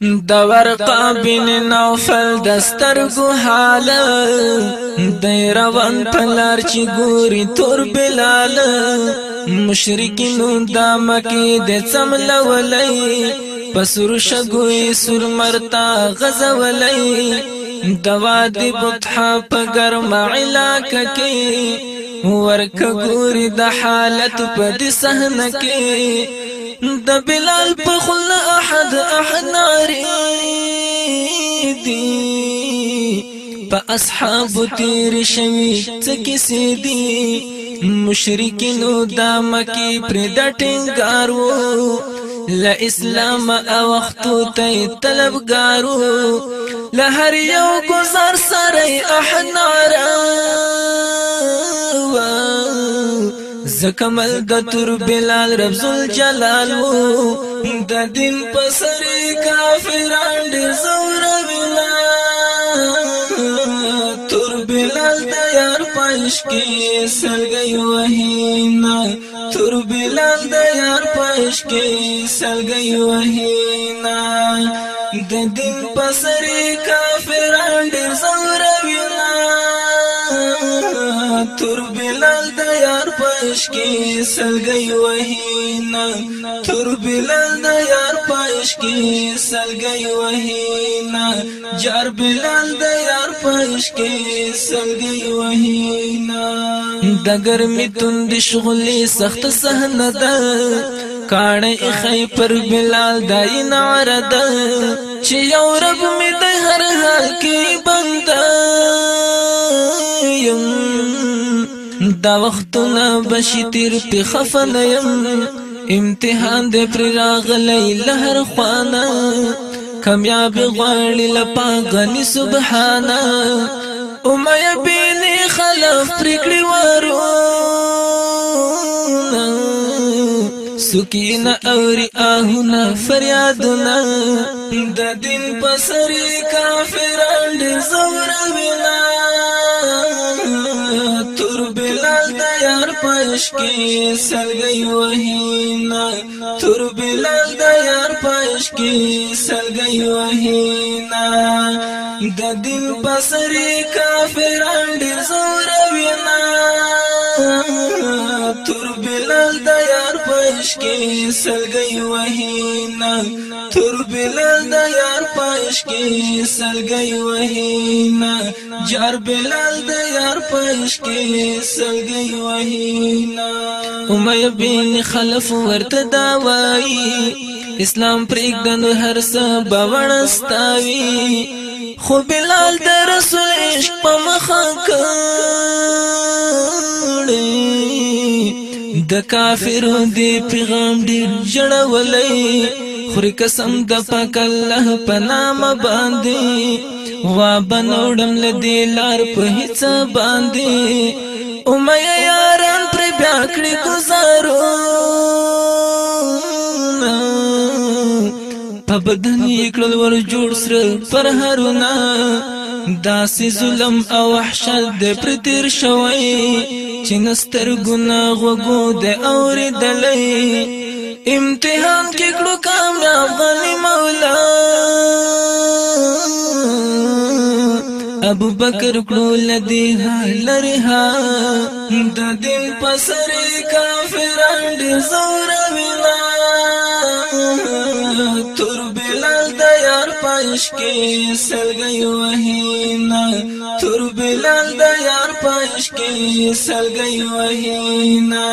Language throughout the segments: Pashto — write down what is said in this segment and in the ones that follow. د ورقا بن نوفل دسترګو حال د روان پلار چې ګوري تور بلال مشرکین د مکی د څمل ولای پسرو شګوي سر مرتا غزولای دوا د بطحا په ګرم علاک کې ورک ګوري د حالت په د صحنه کې د بلال په خل احد احد ناری دی په اصحاب تیر شوی څکه سیدی مشرکینو د مکی پر د ټینګارو لا اسلام او وختو ته طلبګارو له هر یو گزار سره احنارا زکمل د تور بلال رب ذل جلال وو د دین په سر کافران ډیر زور ویلا تور بلال د یار پښ کې سلګي وهینا تور بلال د یار پښ کې سلګي وهینا د دین په سر کافران ډیر زور ویلا تور بلال د یار پایش کی سلګي وهینا تور بلال د یار پایش کی سلګي وهینا جار بلال د یار پایش کی سلګي وهینا د ګرمي توند شغلې سخت صحنه ده کاڼه خی پر بلال دای نار ده چې یو رب می د هر حال دا وختونه بشي تیر په خفن يم امتحان دې پر راغلی لهر خوانه کامیاب غړل لپا غني سبحانه او مې بینې خلف پرګړي ورو سکین اوري آهونه فریادونه د دین پسري کافرانو زور وینا پرش کې سلګي وهینا تور بلال د یار پرش کې سلګي وهینا د دین پسرې کافر اندر زور وینا تور بلال د یار پرش کې سلګي وهینا تور بلال د یار پش کې سلګي وهینا جار بلال د یار پش کې سلګي وهینا امي بن خلف ورته دا وایي اسلام پرېګ د هر څه باورستاوي خو بلال د رسول عشق په مخه کړي د کافرو دی پیغام ډیر جړولای خوري قسم د پاک الله په نام باندې وا بنوړم لدی لار په هیڅ باندې او مې یاران پر بیا کړی گزارو په بدن یکل ور جوړ سره پر هرونه داسې ظلم او وحشت د پر تیر شوی چې نستر ګناه وګو د اورې دلې امتحان کې کړو کامیاب غني مولا ابو بکر کړو لدی لرها د دین پسر کافرانو زور ویلا تور بلا پنج کې سلګي وهینا تور بلال د یار پنج کې سلګي وهینا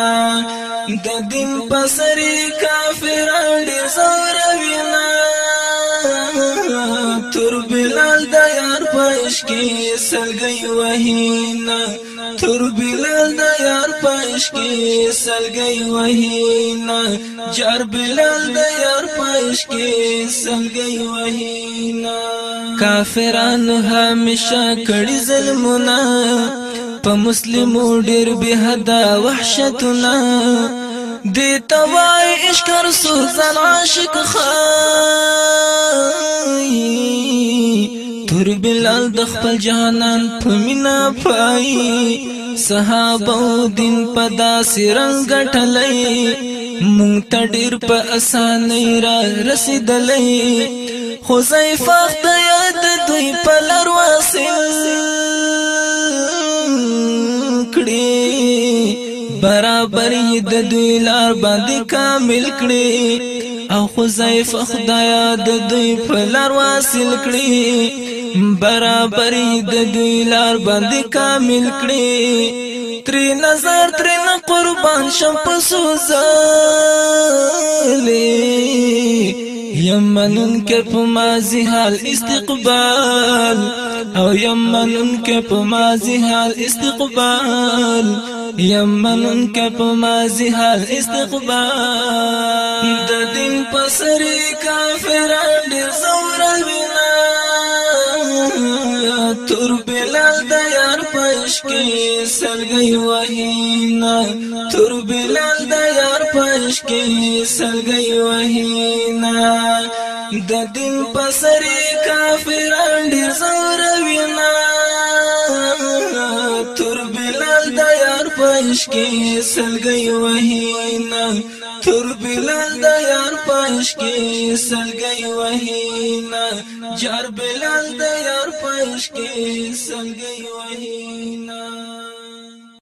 د دین پسري کافر ډېر زور وینا تور بلال د یار پنج کې سلګي وهینا تور بلال د یار پښ کې سلګي وهینا جار بلال د یار پښ کې سلګي وهینا کافران همیشه کړي ظلمونه په مسلمو ډېر به حدا وحشتونه دی توای عشق رسول زن عاشق خای تور بلال د خپل جهانان په مینا پای صحابه او دین په داسې رنگ غټلې مونږ ته ډیر په اسانۍ را رسیدلې حذیفه خدای د دوی په لار واسل کړي برابر د دوی لار باندې کامل کړي او حذیفه خدای د دوی په لار واسل کړي برابرې د دوی لار باندې کامل کړې تر نظر تر نه قربان شم په سوزلې یمنن که په ماضی حال استقبال او یمنن که په ماضی حال استقبال یمنن که په ماضی حال استقبال د دین په سر کافرانو زوروي عشق کې سلګي وهینا تور بلال د یار پښ کې سلګي وهینا د دین پسرې کافرانو پاش کې سلګي وهینا تر بلال د یار پاش کې سلګي وهینا جار بلال د یار پاش کې سلګي وهینا